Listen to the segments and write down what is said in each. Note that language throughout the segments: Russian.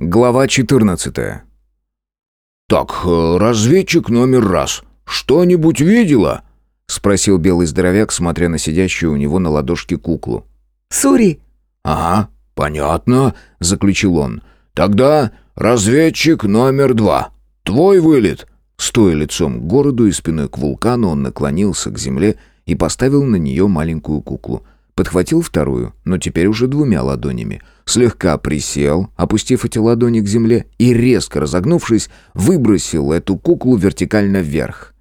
Глава 14. «Так, э, разведчик номер раз. Что-нибудь видела?» — спросил белый здоровяк, смотря на сидящую у него на ладошке куклу. «Сури!» «Ага, понятно», — заключил он. «Тогда разведчик номер два. Твой вылет». Стоя лицом к городу и спиной к вулкану, он наклонился к земле и поставил на нее маленькую куклу — Подхватил вторую, но теперь уже двумя ладонями. Слегка присел, опустив эти ладони к земле, и, резко разогнувшись, выбросил эту куклу вертикально вверх.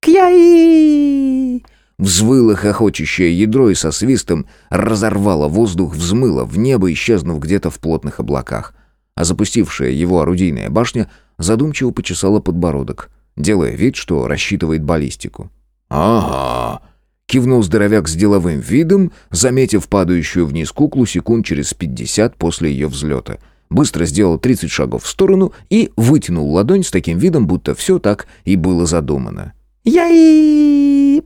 «Кьяи!» Взвыло хохочущее ядро и со свистом разорвало воздух, взмыло в небо, исчезнув где-то в плотных облаках. А запустившая его орудийная башня задумчиво почесала подбородок, делая вид, что рассчитывает баллистику. «Ага», Кивнул здоровяк с деловым видом, заметив падающую вниз куклу секунд через пятьдесят после ее взлета. Быстро сделал тридцать шагов в сторону и вытянул ладонь с таким видом, будто все так и было задумано. «Я-и...»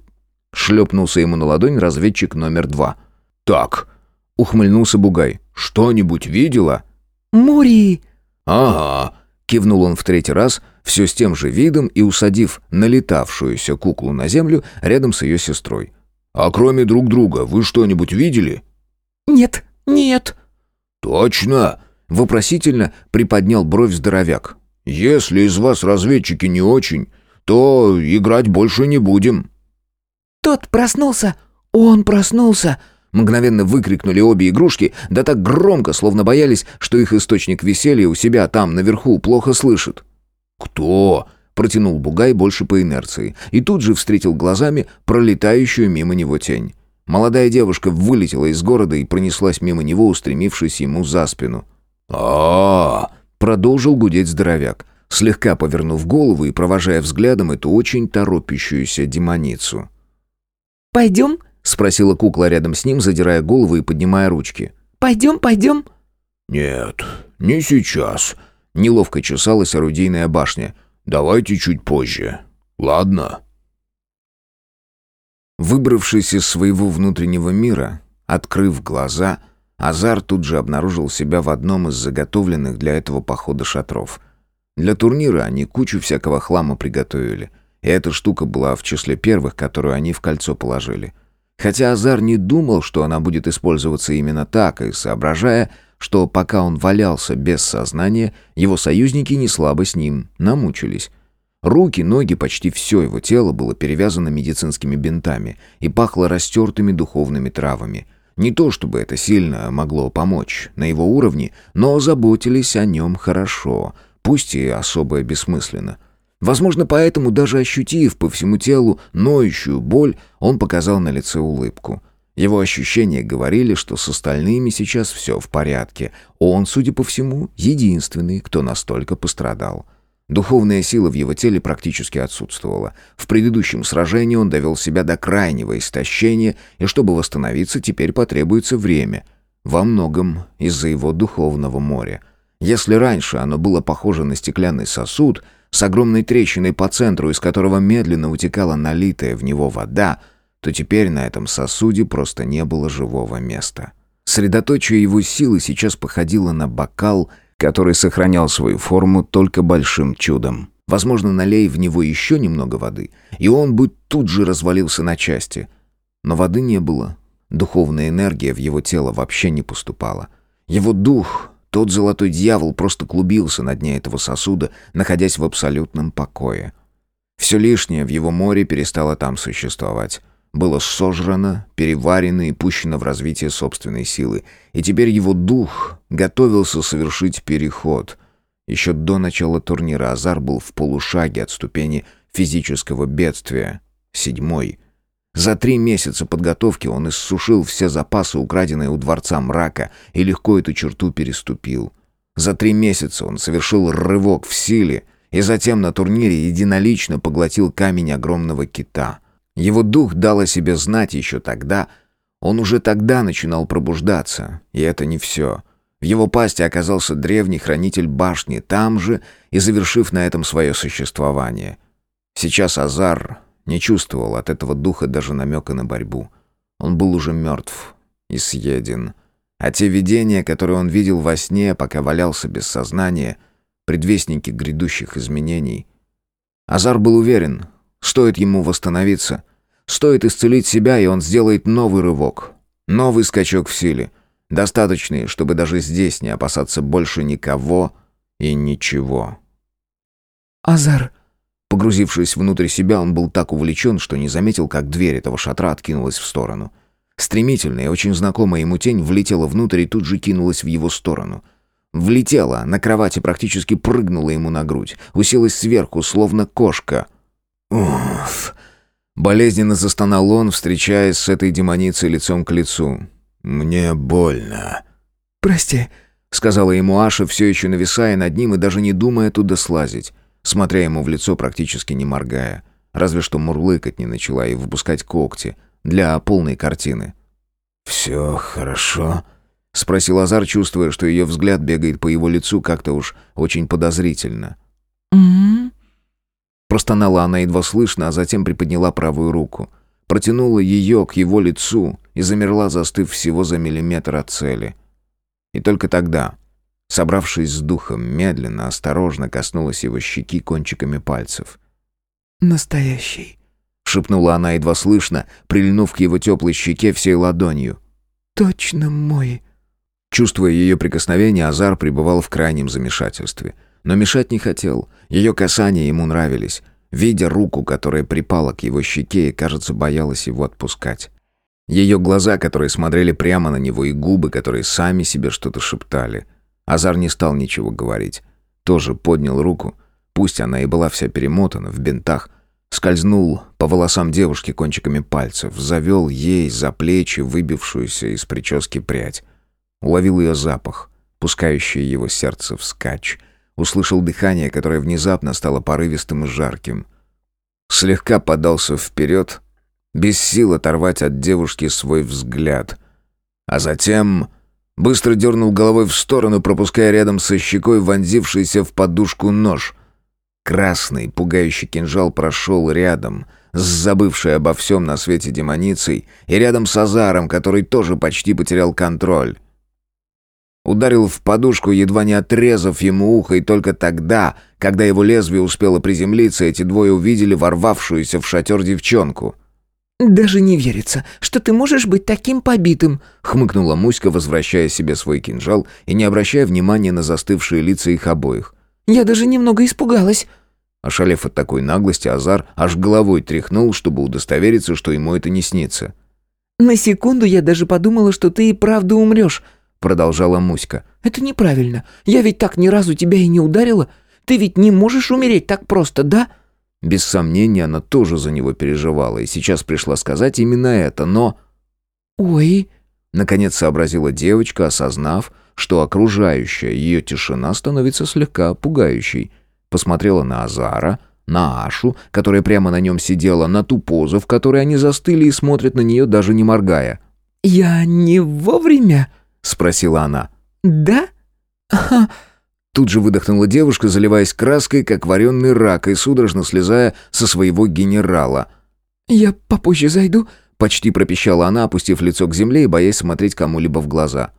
Шлепнулся ему на ладонь разведчик номер два. «Так», — ухмыльнулся Бугай, — «что-нибудь видела?» «Мури!» «Ага», — кивнул он в третий раз, все с тем же видом и усадив налетавшуюся куклу на землю рядом с ее сестрой. «А кроме друг друга вы что-нибудь видели?» «Нет, нет». «Точно?» — вопросительно приподнял бровь здоровяк. «Если из вас разведчики не очень, то играть больше не будем». «Тот проснулся! Он проснулся!» Мгновенно выкрикнули обе игрушки, да так громко, словно боялись, что их источник веселья у себя там, наверху, плохо слышит. «Кто?» — протянул Бугай больше по инерции, и тут же встретил глазами пролетающую мимо него тень. Молодая девушка вылетела из города и пронеслась мимо него, устремившись ему за спину. а, продолжил гудеть здоровяк, слегка повернув голову и провожая взглядом эту очень торопящуюся демоницу. «Пойдем?» — спросила кукла рядом с ним, задирая голову и поднимая ручки. «Пойдем, пойдем?» «Нет, не сейчас», Неловко чесалась орудийная башня. «Давайте чуть позже. Ладно?» Выбравшись из своего внутреннего мира, открыв глаза, Азар тут же обнаружил себя в одном из заготовленных для этого похода шатров. Для турнира они кучу всякого хлама приготовили, и эта штука была в числе первых, которую они в кольцо положили. Хотя Азар не думал, что она будет использоваться именно так, и соображая, что пока он валялся без сознания, его союзники не слабо с ним намучились. Руки, ноги, почти все его тело было перевязано медицинскими бинтами и пахло растертыми духовными травами. Не то чтобы это сильно могло помочь на его уровне, но заботились о нем хорошо, пусть и особо бессмысленно. Возможно, поэтому, даже ощутив по всему телу ноющую боль, он показал на лице улыбку. Его ощущения говорили, что с остальными сейчас все в порядке. Он, судя по всему, единственный, кто настолько пострадал. Духовная сила в его теле практически отсутствовала. В предыдущем сражении он довел себя до крайнего истощения, и чтобы восстановиться, теперь потребуется время. Во многом из-за его духовного моря. Если раньше оно было похоже на стеклянный сосуд с огромной трещиной по центру, из которого медленно утекала налитая в него вода, то теперь на этом сосуде просто не было живого места. Средоточие его силы сейчас походило на бокал, который сохранял свою форму только большим чудом. Возможно, налей в него еще немного воды, и он бы тут же развалился на части. Но воды не было. Духовная энергия в его тело вообще не поступала. Его дух, тот золотой дьявол, просто клубился на дне этого сосуда, находясь в абсолютном покое. Все лишнее в его море перестало там существовать было сожрано, переварено и пущено в развитие собственной силы, и теперь его дух готовился совершить переход. Еще до начала турнира Азар был в полушаге от ступени физического бедствия, седьмой. За три месяца подготовки он иссушил все запасы, украденные у Дворца Мрака, и легко эту черту переступил. За три месяца он совершил рывок в силе, и затем на турнире единолично поглотил камень огромного кита — его дух дал о себе знать еще тогда. Он уже тогда начинал пробуждаться, и это не все. В его пасти оказался древний хранитель башни, там же и завершив на этом свое существование. Сейчас Азар не чувствовал от этого духа даже намека на борьбу. Он был уже мертв и съеден. А те видения, которые он видел во сне, пока валялся без сознания, предвестники грядущих изменений. Азар был уверен, стоит ему восстановиться, стоит исцелить себя, и он сделает новый рывок, новый скачок в силе, достаточный, чтобы даже здесь не опасаться больше никого и ничего. «Азар!» Погрузившись внутрь себя, он был так увлечен, что не заметил, как дверь этого шатра откинулась в сторону. Стремительная и очень знакомая ему тень влетела внутрь и тут же кинулась в его сторону. Влетела, на кровати практически прыгнула ему на грудь, уселась сверху, словно кошка. Уф! Болезненно застонал он, встречаясь с этой демоницей лицом к лицу. «Мне больно». «Прости», — сказала ему Аша, все еще нависая над ним и даже не думая туда слазить смотря ему в лицо практически не моргая. Разве что мурлыкать не начала и выпускать когти для полной картины. «Все хорошо?» — спросил Азар, чувствуя, что ее взгляд бегает по его лицу как-то уж очень подозрительно. Простонала она едва слышно, а затем приподняла правую руку. Протянула ее к его лицу и замерла, застыв всего за миллиметр от цели. И только тогда Собравшись с духом, медленно, осторожно коснулась его щеки кончиками пальцев. «Настоящий», — шепнула она едва слышно, прильнув к его теплой щеке всей ладонью. «Точно мой». Чувствуя ее прикосновение, Азар пребывал в крайнем замешательстве. Но мешать не хотел. Ее касания ему нравились. Видя руку, которая припала к его щеке и, кажется, боялась его отпускать. Ее глаза, которые смотрели прямо на него, и губы, которые сами себе что-то шептали — Азар не стал ничего говорить. Тоже поднял руку, пусть она и была вся перемотана в бинтах, скользнул по волосам девушки кончиками пальцев, завел ей за плечи выбившуюся из прически прядь. Уловил ее запах, пускающий его сердце вскачь. Услышал дыхание, которое внезапно стало порывистым и жарким. Слегка подался вперед, без сил оторвать от девушки свой взгляд. А затем Быстро дернул головой в сторону, пропуская рядом со щекой вонзившийся в подушку нож. Красный, пугающий кинжал прошел рядом, с забывшей обо всем на свете демоницей, и рядом с Азаром, который тоже почти потерял контроль. Ударил в подушку, едва не отрезав ему ухо, и только тогда, когда его лезвие успело приземлиться, эти двое увидели ворвавшуюся в шатер девчонку — «Даже не верится, что ты можешь быть таким побитым», — хмыкнула Муська, возвращая себе свой кинжал и не обращая внимания на застывшие лица их обоих. «Я даже немного испугалась». Ошалев от такой наглости, Азар аж головой тряхнул, чтобы удостовериться, что ему это не снится. «На секунду я даже подумала, что ты и правда умрешь», — продолжала Муська. «Это неправильно. Я ведь так ни разу тебя и не ударила. Ты ведь не можешь умереть так просто, да?» Без сомнения, она тоже за него переживала, и сейчас пришла сказать именно это, но... «Ой...» Наконец сообразила девочка, осознав, что окружающая ее тишина становится слегка пугающей. Посмотрела на Азара, на Ашу, которая прямо на нем сидела, на ту позу, в которой они застыли и смотрят на нее, даже не моргая. «Я не вовремя?» — спросила она. «Да? Ага, Тут же выдохнула девушка, заливаясь краской, как вареный рак, и судорожно слезая со своего генерала. «Я попозже зайду», — почти пропищала она, опустив лицо к земле и боясь смотреть кому-либо в глаза.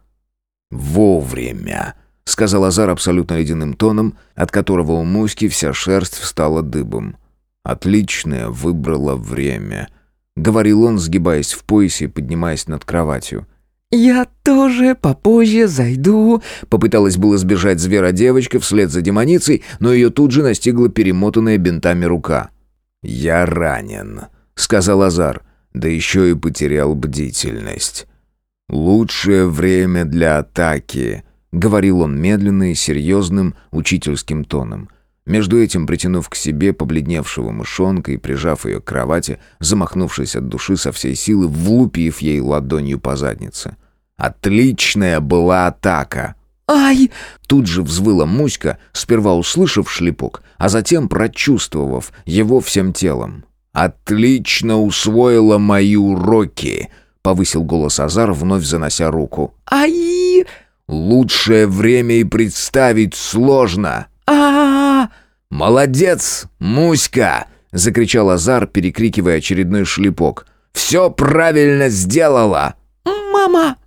«Вовремя», — сказал Азар абсолютно ледяным тоном, от которого у Муськи вся шерсть встала дыбом. «Отличное выбрало время», — говорил он, сгибаясь в поясе и поднимаясь над кроватью. «Я тоже попозже зайду», — попыталась было сбежать звера-девочка вслед за демоницей, но ее тут же настигла перемотанная бинтами рука. «Я ранен», — сказал Азар, да еще и потерял бдительность. «Лучшее время для атаки», — говорил он медленно и серьезным учительским тоном. Между этим, притянув к себе побледневшего мышонка и прижав ее к кровати, замахнувшись от души со всей силы, влупив ей ладонью по заднице. Отличная была атака. «Ай!» Тут же взвыла Муська, сперва услышав шлепок, а затем прочувствовав его всем телом. «Отлично усвоила мои уроки!» — повысил голос Азар, вновь занося руку. «Ай!» «Лучшее время и представить сложно!» а, -а, -а «Молодец, Муська!» — закричал Азар, перекрикивая очередной шлепок. «Все правильно сделала!» «Мама!»